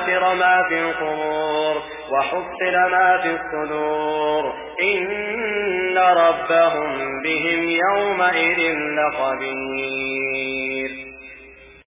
بوتر ما في القبور وحصل ما في الصدور. إن ربهم بهم يومئذ لخبير.